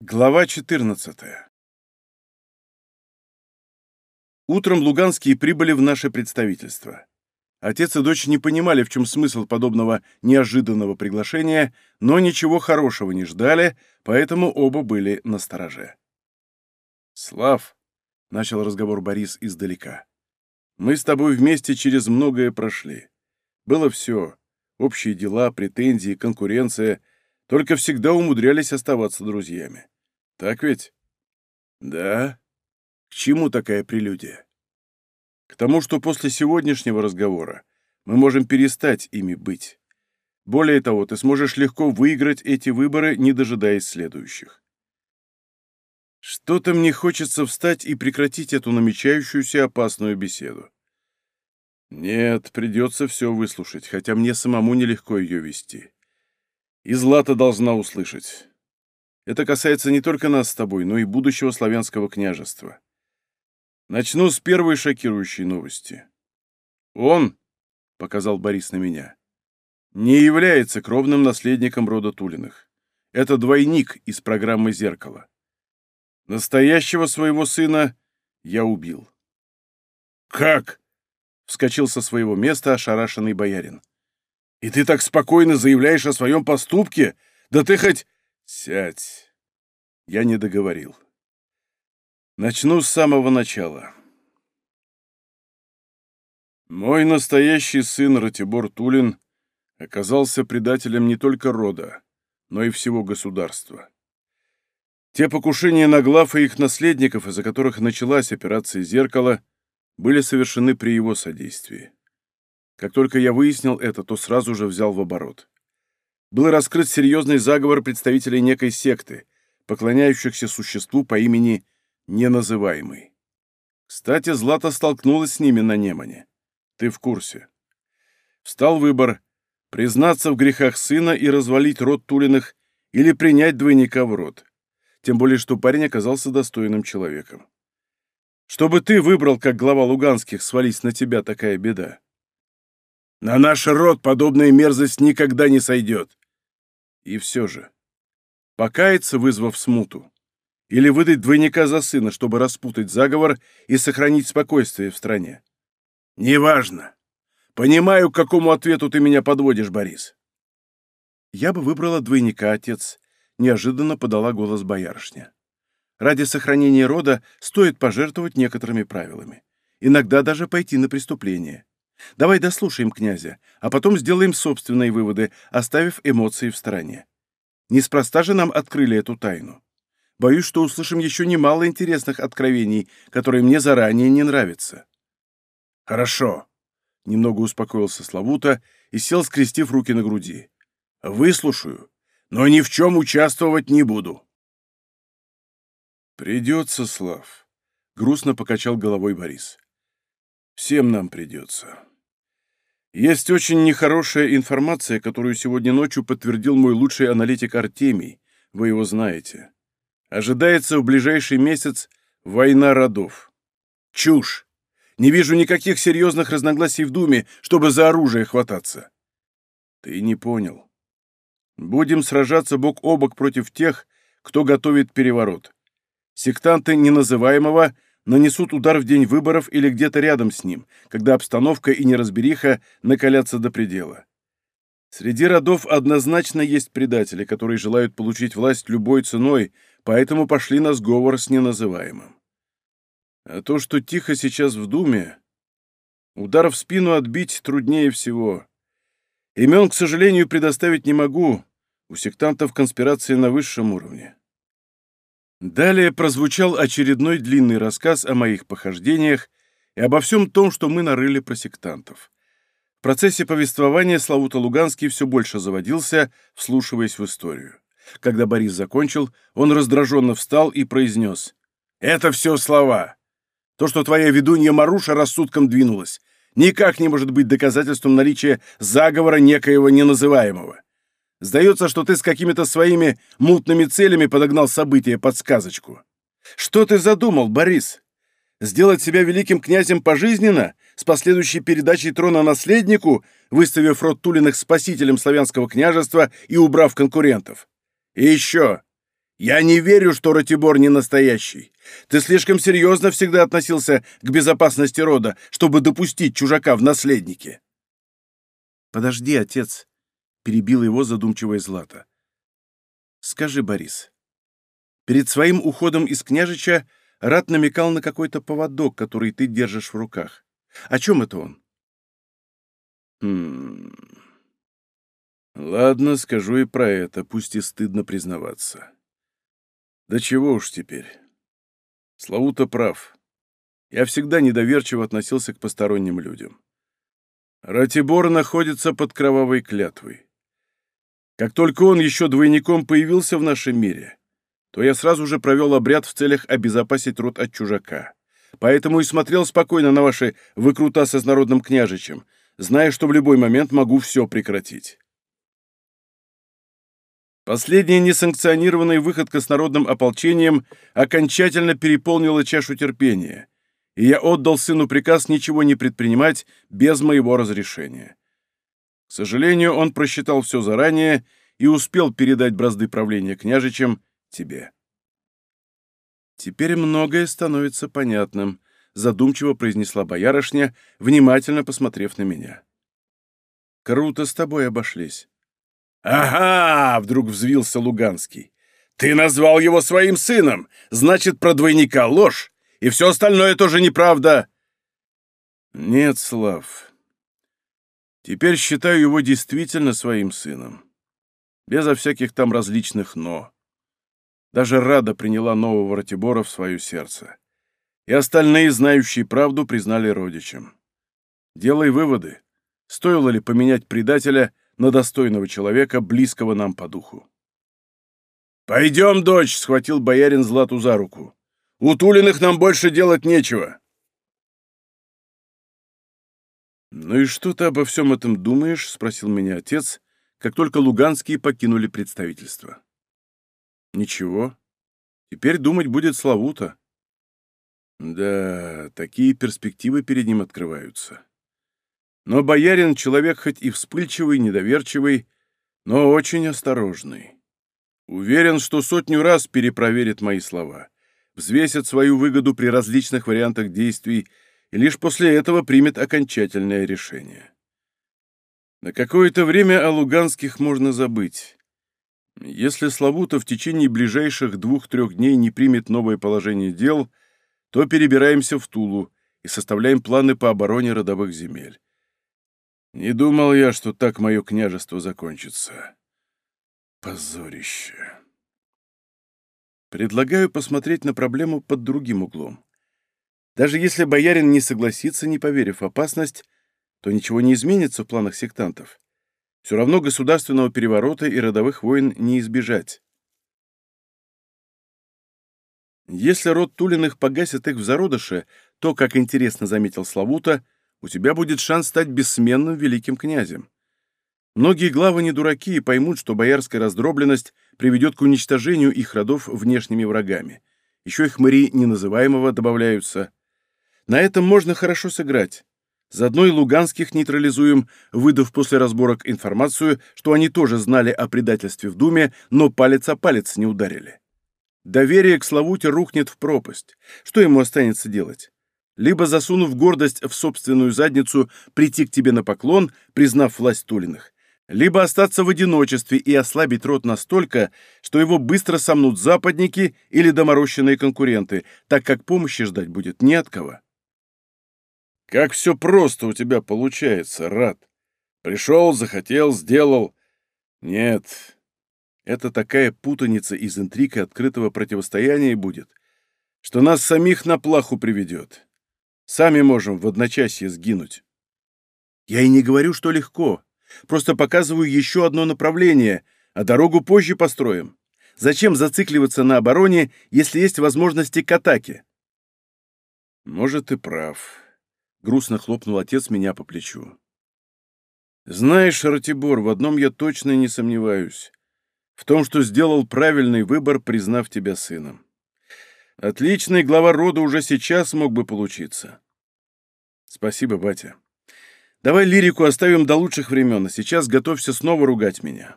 Глава 14 Утром луганские прибыли в наше представительство. Отец и дочь не понимали, в чем смысл подобного неожиданного приглашения, но ничего хорошего не ждали, поэтому оба были на стороже. «Слав», — начал разговор Борис издалека, — «мы с тобой вместе через многое прошли. Было все — общие дела, претензии, конкуренция — только всегда умудрялись оставаться друзьями. Так ведь? Да. К чему такая прелюдия? К тому, что после сегодняшнего разговора мы можем перестать ими быть. Более того, ты сможешь легко выиграть эти выборы, не дожидаясь следующих. Что-то мне хочется встать и прекратить эту намечающуюся опасную беседу. Нет, придется все выслушать, хотя мне самому нелегко ее вести. И Злата должна услышать. Это касается не только нас с тобой, но и будущего славянского княжества. Начну с первой шокирующей новости. Он, — показал Борис на меня, — не является кровным наследником рода Тулиных. Это двойник из программы «Зеркало». Настоящего своего сына я убил. «Как?» — вскочил со своего места ошарашенный боярин. И ты так спокойно заявляешь о своем поступке? Да ты хоть... Сядь. Я не договорил. Начну с самого начала. Мой настоящий сын Ратибор Тулин оказался предателем не только рода, но и всего государства. Те покушения на глав и их наследников, из-за которых началась операция «Зеркало», были совершены при его содействии. Как только я выяснил это, то сразу же взял в оборот. Был раскрыт серьезный заговор представителей некой секты, поклоняющихся существу по имени Неназываемый. Кстати, Злата столкнулась с ними на Немане. Ты в курсе. Встал выбор — признаться в грехах сына и развалить род Тулиных или принять двойника в род. Тем более, что парень оказался достойным человеком. Чтобы ты выбрал, как глава Луганских, свались на тебя такая беда. На наш род подобная мерзость никогда не сойдет. И все же, покаяться, вызвав смуту, или выдать двойника за сына, чтобы распутать заговор и сохранить спокойствие в стране? Неважно. Понимаю, к какому ответу ты меня подводишь, Борис. Я бы выбрала двойника, отец, неожиданно подала голос боярышня. Ради сохранения рода стоит пожертвовать некоторыми правилами. Иногда даже пойти на преступление. Давай дослушаем князя, а потом сделаем собственные выводы, оставив эмоции в стороне. Неспроста же нам открыли эту тайну. Боюсь, что услышим еще немало интересных откровений, которые мне заранее не нравятся. Хорошо. Немного успокоился Славута и сел, скрестив руки на груди. Выслушаю, но ни в чем участвовать не буду. Придется, Слав. Грустно покачал головой Борис. Всем нам придется. Есть очень нехорошая информация, которую сегодня ночью подтвердил мой лучший аналитик Артемий. Вы его знаете. Ожидается в ближайший месяц война родов. Чушь! Не вижу никаких серьезных разногласий в Думе, чтобы за оружие хвататься. Ты не понял. Будем сражаться бок о бок против тех, кто готовит переворот. Сектанты неназываемого — нанесут удар в день выборов или где-то рядом с ним, когда обстановка и неразбериха накалятся до предела. Среди родов однозначно есть предатели, которые желают получить власть любой ценой, поэтому пошли на сговор с неназываемым. А то, что тихо сейчас в Думе, удар в спину отбить труднее всего. Имен, к сожалению, предоставить не могу, у сектантов конспирации на высшем уровне. Далее прозвучал очередной длинный рассказ о моих похождениях и обо всем том, что мы нарыли про сектантов. В процессе повествования Славута Луганский все больше заводился, вслушиваясь в историю. Когда Борис закончил, он раздраженно встал и произнес. «Это все слова. То, что твоя ведунья Маруша рассудком двинулась, никак не может быть доказательством наличия заговора некоего неназываемого. Сдается, что ты с какими-то своими мутными целями подогнал события под сказочку. Что ты задумал, Борис? Сделать себя великим князем пожизненно, с последующей передачей трона наследнику, выставив род Тулиных спасителем славянского княжества и убрав конкурентов? И еще, Я не верю, что Ратибор не настоящий. Ты слишком серьезно всегда относился к безопасности рода, чтобы допустить чужака в наследнике. Подожди, отец, перебил его задумчивая Злата. Скажи, Борис, перед своим уходом из княжича Рад намекал на какой-то поводок, который ты держишь в руках. О чем это он? Хм... Ладно, скажу и про это, пусть и стыдно признаваться. Да чего уж теперь. Славута прав. Я всегда недоверчиво относился к посторонним людям. Ратибор находится под кровавой клятвой. Как только он еще двойником появился в нашем мире, то я сразу же провел обряд в целях обезопасить род от чужака. Поэтому и смотрел спокойно на ваши выкрутасы с народным княжичем, зная, что в любой момент могу все прекратить. Последняя несанкционированная выходка с народным ополчением окончательно переполнила чашу терпения, и я отдал сыну приказ ничего не предпринимать без моего разрешения. К сожалению, он просчитал все заранее и успел передать бразды правления княжичам тебе. Теперь многое становится понятным, задумчиво произнесла боярышня, внимательно посмотрев на меня. Круто с тобой обошлись. «Ага!» — вдруг взвился Луганский. «Ты назвал его своим сыном! Значит, про двойника ложь, и все остальное тоже неправда!» «Нет, Слав. Теперь считаю его действительно своим сыном. Безо всяких там различных «но». Даже Рада приняла нового Ратибора в свое сердце. И остальные, знающие правду, признали родичем. Делай выводы. Стоило ли поменять предателя на достойного человека, близкого нам по духу? «Пойдем, дочь!» — схватил боярин Злату за руку. «У Тулиных нам больше делать нечего!» «Ну и что ты обо всем этом думаешь?» — спросил меня отец, как только Луганские покинули представительство. Ничего. Теперь думать будет Славута. Да, такие перспективы перед ним открываются. Но боярин — человек хоть и вспыльчивый, недоверчивый, но очень осторожный. Уверен, что сотню раз перепроверит мои слова, взвесит свою выгоду при различных вариантах действий и лишь после этого примет окончательное решение. На какое-то время о Луганских можно забыть. Если Славута в течение ближайших двух-трех дней не примет новое положение дел, то перебираемся в Тулу и составляем планы по обороне родовых земель. Не думал я, что так мое княжество закончится. Позорище. Предлагаю посмотреть на проблему под другим углом. Даже если боярин не согласится, не поверив в опасность, то ничего не изменится в планах сектантов. Все равно государственного переворота и родовых войн не избежать. Если род Тулиных погасит их в зародыше, то, как интересно заметил Славута, у тебя будет шанс стать бессменным великим князем. Многие главы не дураки и поймут, что боярская раздробленность приведет к уничтожению их родов внешними врагами. Еще их хмыри неназываемого добавляются. На этом можно хорошо сыграть. Заодно и луганских нейтрализуем, выдав после разборок информацию, что они тоже знали о предательстве в Думе, но палец о палец не ударили. Доверие к Славуте рухнет в пропасть. Что ему останется делать? Либо, засунув гордость в собственную задницу, прийти к тебе на поклон, признав власть Тулиных, либо остаться в одиночестве и ослабить рот настолько, что его быстро сомнут западники или доморощенные конкуренты, так как помощи ждать будет не от кого. Как все просто у тебя получается, Рад. Пришел, захотел, сделал. Нет, это такая путаница из интриг и открытого противостояния будет, что нас самих на плаху приведет. Сами можем в одночасье сгинуть. Я и не говорю, что легко. Просто показываю еще одно направление, а дорогу позже построим. Зачем зацикливаться на обороне, если есть возможности к атаке? Может, ты прав. Грустно хлопнул отец меня по плечу. Знаешь, Ратибор, в одном я точно не сомневаюсь. В том, что сделал правильный выбор, признав тебя сыном. Отличный глава рода уже сейчас мог бы получиться. Спасибо, батя. Давай лирику оставим до лучших времен, а сейчас готовься снова ругать меня.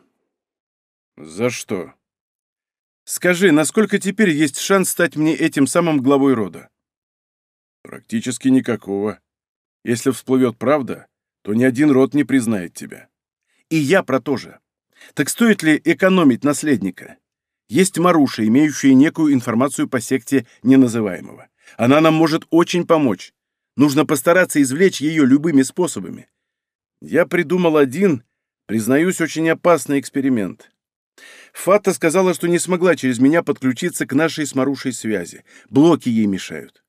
За что? Скажи, насколько теперь есть шанс стать мне этим самым главой рода? Практически никакого. Если всплывет правда, то ни один род не признает тебя. И я про то же. Так стоит ли экономить наследника? Есть Маруша, имеющая некую информацию по секте неназываемого. Она нам может очень помочь. Нужно постараться извлечь ее любыми способами. Я придумал один, признаюсь, очень опасный эксперимент. Фата сказала, что не смогла через меня подключиться к нашей с Марушей связи. Блоки ей мешают.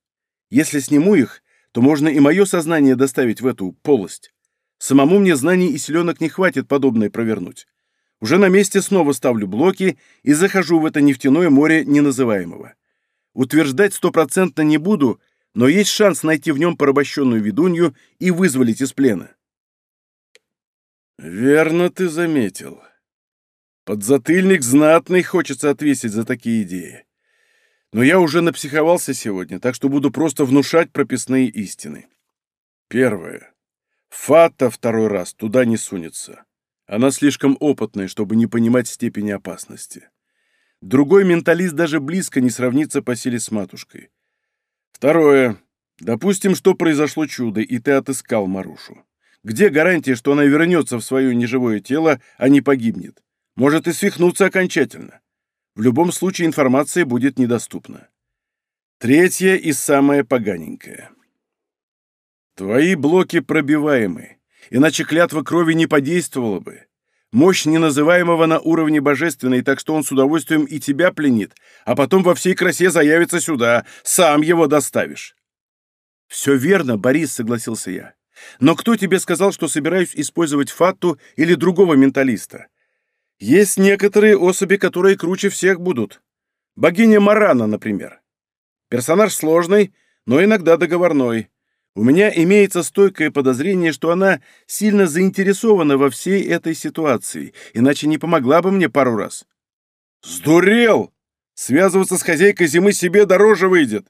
Если сниму их, то можно и мое сознание доставить в эту полость. Самому мне знаний и селенок не хватит подобное провернуть. Уже на месте снова ставлю блоки и захожу в это нефтяное море неназываемого. Утверждать стопроцентно не буду, но есть шанс найти в нем порабощенную ведунью и вызволить из плена. Верно ты заметил. Подзатыльник знатный хочется отвесить за такие идеи. Но я уже напсиховался сегодня, так что буду просто внушать прописные истины. Первое. Фата второй раз туда не сунется. Она слишком опытная, чтобы не понимать степени опасности. Другой менталист даже близко не сравнится по силе с матушкой. Второе. Допустим, что произошло чудо, и ты отыскал Марушу. Где гарантия, что она вернется в свое неживое тело, а не погибнет? Может и свихнуться окончательно. В любом случае информация будет недоступна. Третье и самое поганенькое. Твои блоки пробиваемы, иначе клятва крови не подействовала бы. Мощь неназываемого на уровне божественной, так что он с удовольствием и тебя пленит, а потом во всей красе заявится сюда, сам его доставишь. «Все верно, Борис», — согласился я. «Но кто тебе сказал, что собираюсь использовать Фатту или другого менталиста? Есть некоторые особи, которые круче всех будут. Богиня Марана, например. Персонаж сложный, но иногда договорной. У меня имеется стойкое подозрение, что она сильно заинтересована во всей этой ситуации, иначе не помогла бы мне пару раз. Сдурел! Связываться с хозяйкой зимы себе дороже выйдет.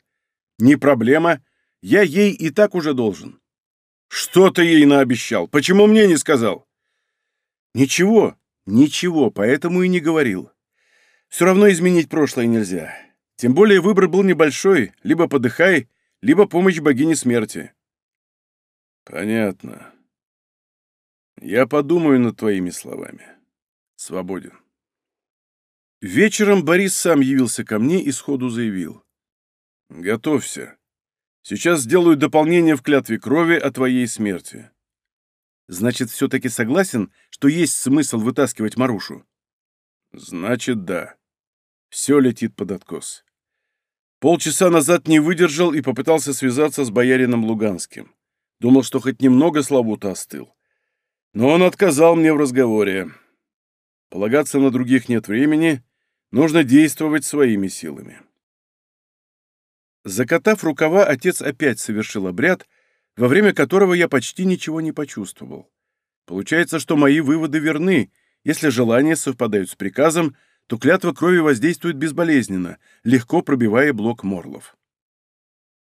Не проблема. Я ей и так уже должен. Что ты ей наобещал? Почему мне не сказал? Ничего. Ничего, поэтому и не говорил. Все равно изменить прошлое нельзя. Тем более выбор был небольшой, либо подыхай, либо помощь богине смерти. Понятно. Я подумаю над твоими словами. Свободен. Вечером Борис сам явился ко мне и сходу заявил. Готовься. Сейчас сделаю дополнение в клятве крови о твоей смерти. Значит, все-таки согласен, что есть смысл вытаскивать Марушу? Значит, да. Все летит под откос. Полчаса назад не выдержал и попытался связаться с боярином Луганским. Думал, что хоть немного Славута остыл. Но он отказал мне в разговоре. Полагаться на других нет времени, нужно действовать своими силами. Закатав рукава, отец опять совершил обряд, во время которого я почти ничего не почувствовал. Получается, что мои выводы верны. Если желания совпадают с приказом, то клятва крови воздействует безболезненно, легко пробивая блок морлов.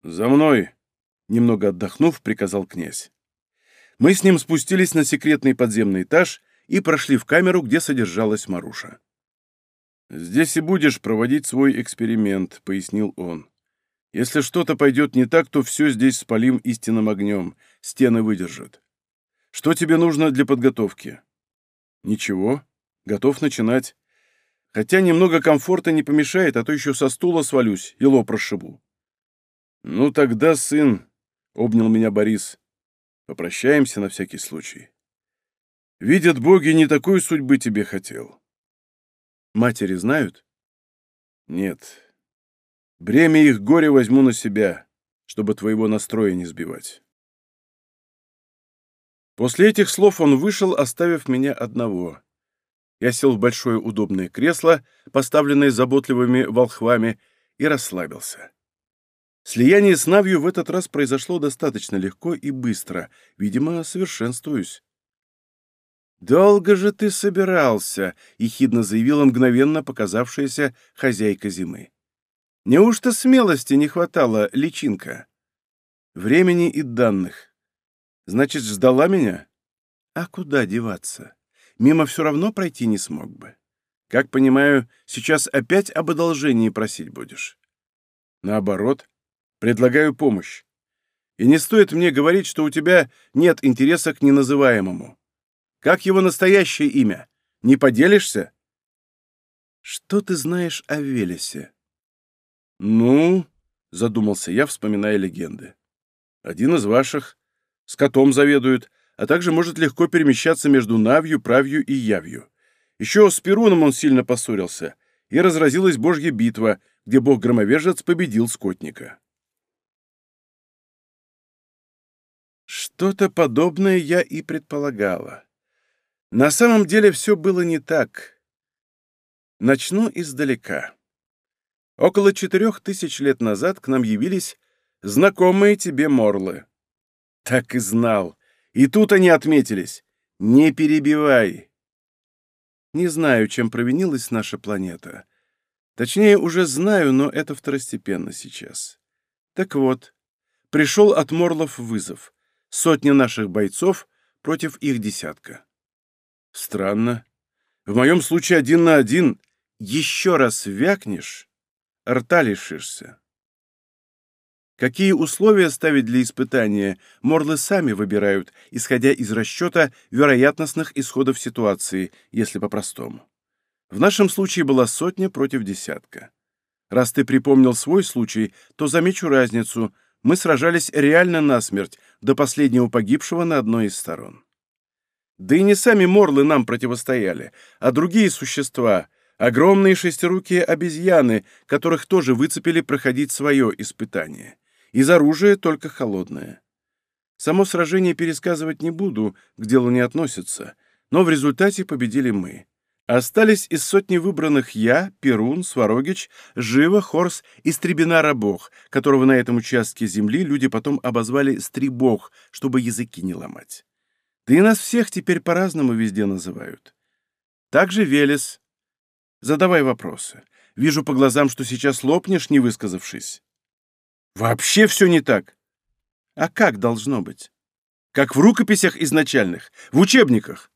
«За мной!» — немного отдохнув, приказал князь. Мы с ним спустились на секретный подземный этаж и прошли в камеру, где содержалась Маруша. «Здесь и будешь проводить свой эксперимент», — пояснил он. Если что-то пойдет не так, то все здесь спалим истинным огнем, стены выдержат. Что тебе нужно для подготовки? Ничего, готов начинать. Хотя немного комфорта не помешает, а то еще со стула свалюсь и лоб расшибу. Ну тогда, сын, — обнял меня Борис, — попрощаемся на всякий случай. Видят боги, не такой судьбы тебе хотел. Матери знают? Нет, Бремя их горя возьму на себя, чтобы твоего настроя не сбивать. После этих слов он вышел, оставив меня одного. Я сел в большое удобное кресло, поставленное заботливыми волхвами, и расслабился. Слияние с Навью в этот раз произошло достаточно легко и быстро, видимо, совершенствуюсь. «Долго же ты собирался», — ехидно заявила мгновенно показавшаяся хозяйка зимы. Неужто смелости не хватало, личинка? Времени и данных. Значит, ждала меня? А куда деваться? Мимо все равно пройти не смог бы. Как понимаю, сейчас опять об одолжении просить будешь? Наоборот, предлагаю помощь. И не стоит мне говорить, что у тебя нет интереса к неназываемому. Как его настоящее имя? Не поделишься? Что ты знаешь о Велесе? Ну, задумался я, вспоминая легенды. Один из ваших. С котом заведует, а также может легко перемещаться между Навью, Правью и Явью. Еще с Перуном он сильно поссорился, и разразилась божья битва, где бог-громовержец победил скотника. Что-то подобное я и предполагала. На самом деле все было не так. Начну издалека. Около четырех тысяч лет назад к нам явились знакомые тебе морлы. Так и знал. И тут они отметились. Не перебивай. Не знаю, чем провинилась наша планета. Точнее, уже знаю, но это второстепенно сейчас. Так вот, пришел от морлов вызов. Сотня наших бойцов против их десятка. Странно. В моем случае один на один. Еще раз вякнешь, рта лишишься. Какие условия ставить для испытания, морлы сами выбирают, исходя из расчета вероятностных исходов ситуации, если по-простому. В нашем случае была сотня против десятка. Раз ты припомнил свой случай, то замечу разницу. Мы сражались реально насмерть, до последнего погибшего на одной из сторон. Да и не сами морлы нам противостояли, а другие существа, огромные шестирукие обезьяны, которых тоже выцепили проходить свое испытание. Из оружия только холодное. Само сражение пересказывать не буду, к делу не относится, но в результате победили мы. Остались из сотни выбранных я, Перун, Сварогич, Жива, Хорс и Стребинара-бог, которого на этом участке земли люди потом обозвали Стрибог, чтобы языки не ломать. Да и нас всех теперь по-разному везде называют. Также Велес. Задавай вопросы. Вижу по глазам, что сейчас лопнешь, не высказавшись. Вообще все не так. А как должно быть? Как в рукописях изначальных, в учебниках.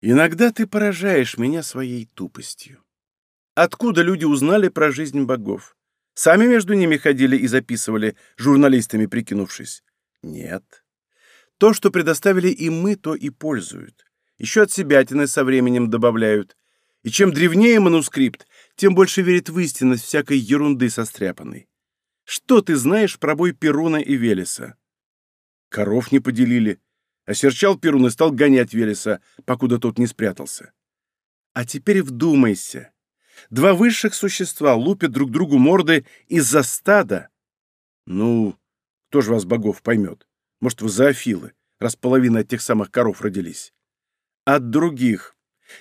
Иногда ты поражаешь меня своей тупостью. Откуда люди узнали про жизнь богов? Сами между ними ходили и записывали, журналистами прикинувшись? Нет. То, что предоставили им мы, то и пользуют. Еще от себятины со временем добавляют. И чем древнее манускрипт, тем больше верит в истинность всякой ерунды состряпанной. Что ты знаешь про бой Перуна и Велеса? Коров не поделили. Осерчал Перун и стал гонять Велеса, покуда тот не спрятался. А теперь вдумайся. Два высших существа лупят друг другу морды из-за стада. Ну, кто же вас богов поймет? Может, вы зоофилы, раз половина от тех самых коров родились. От других.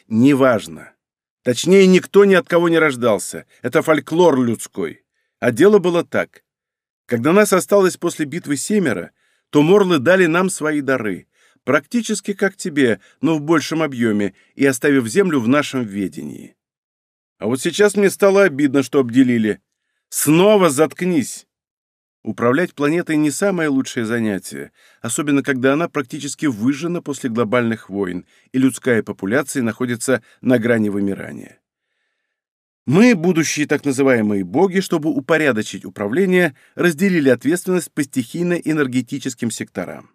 Неважно. Точнее, никто ни от кого не рождался. Это фольклор людской. А дело было так. Когда нас осталось после битвы семеро, то морлы дали нам свои дары, практически как тебе, но в большем объеме, и оставив землю в нашем ведении. А вот сейчас мне стало обидно, что обделили. Снова заткнись! Управлять планетой не самое лучшее занятие, особенно когда она практически выжжена после глобальных войн, и людская популяция находится на грани вымирания. Мы, будущие так называемые боги, чтобы упорядочить управление, разделили ответственность по стихийно-энергетическим секторам.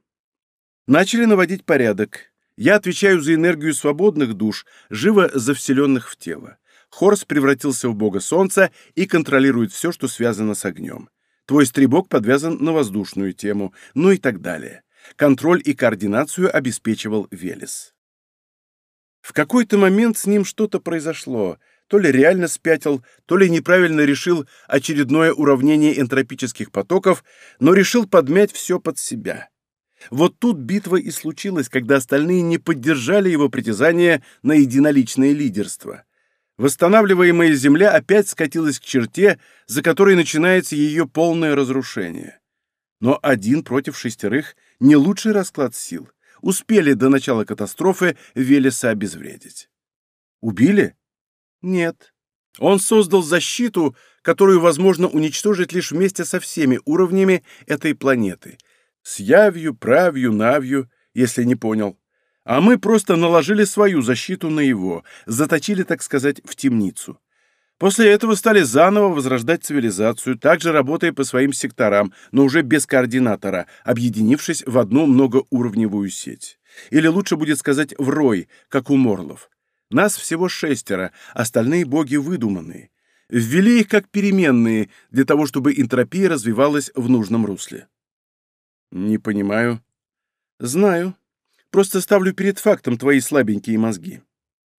Начали наводить порядок. Я отвечаю за энергию свободных душ, живо завселенных в тело. Хорс превратился в бога солнца и контролирует все, что связано с огнем. Твой стрибок подвязан на воздушную тему, ну и так далее. Контроль и координацию обеспечивал Велес. В какой-то момент с ним что-то произошло. То ли реально спятил, то ли неправильно решил очередное уравнение энтропических потоков, но решил подмять все под себя. Вот тут битва и случилась, когда остальные не поддержали его притязание на единоличное лидерство восстанавливаемая Земля опять скатилась к черте, за которой начинается ее полное разрушение. Но один против шестерых — не лучший расклад сил. Успели до начала катастрофы Велеса обезвредить. Убили? Нет. Он создал защиту, которую возможно уничтожить лишь вместе со всеми уровнями этой планеты. С явью, правью, навью, если не понял. А мы просто наложили свою защиту на его, заточили, так сказать, в темницу. После этого стали заново возрождать цивилизацию, также работая по своим секторам, но уже без координатора, объединившись в одну многоуровневую сеть. Или лучше будет сказать в рой, как у Морлов. Нас всего шестеро, остальные боги выдуманные. Ввели их как переменные, для того, чтобы энтропия развивалась в нужном русле. Не понимаю. Знаю. Просто ставлю перед фактом твои слабенькие мозги.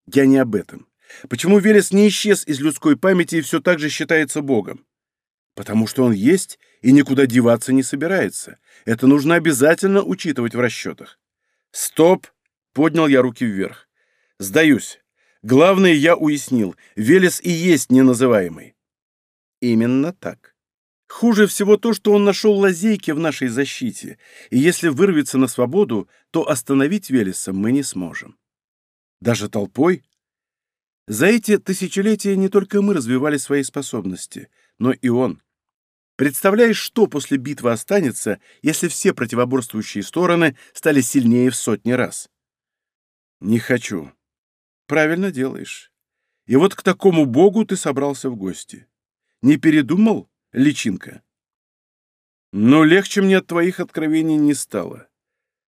Я не об этом. Почему Велес не исчез из людской памяти и все так же считается богом? Потому что он есть и никуда деваться не собирается. Это нужно обязательно учитывать в расчетах. Стоп! Поднял я руки вверх. Сдаюсь. Главное, я уяснил. Велес и есть неназываемый. Именно так. Хуже всего то, что он нашел лазейки в нашей защите, и если вырвется на свободу, то остановить Велеса мы не сможем. Даже толпой? За эти тысячелетия не только мы развивали свои способности, но и он. Представляешь, что после битвы останется, если все противоборствующие стороны стали сильнее в сотни раз? Не хочу. Правильно делаешь. И вот к такому богу ты собрался в гости. Не передумал, личинка? Но легче мне от твоих откровений не стало.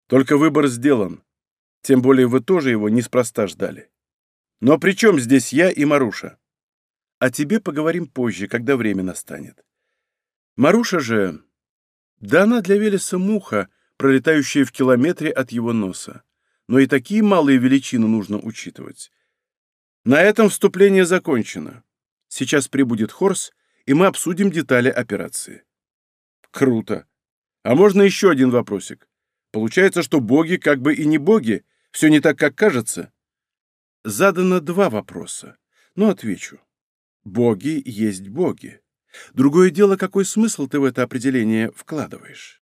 Только выбор сделан. Тем более вы тоже его неспроста ждали. Но при чем здесь я и Маруша? О тебе поговорим позже, когда время настанет. Маруша же... Да она для Велеса муха, пролетающая в километре от его носа. Но и такие малые величины нужно учитывать. На этом вступление закончено. Сейчас прибудет Хорс, и мы обсудим детали операции. Круто. А можно еще один вопросик? Получается, что боги как бы и не боги, все не так, как кажется? Задано два вопроса, но отвечу. Боги есть боги. Другое дело, какой смысл ты в это определение вкладываешь.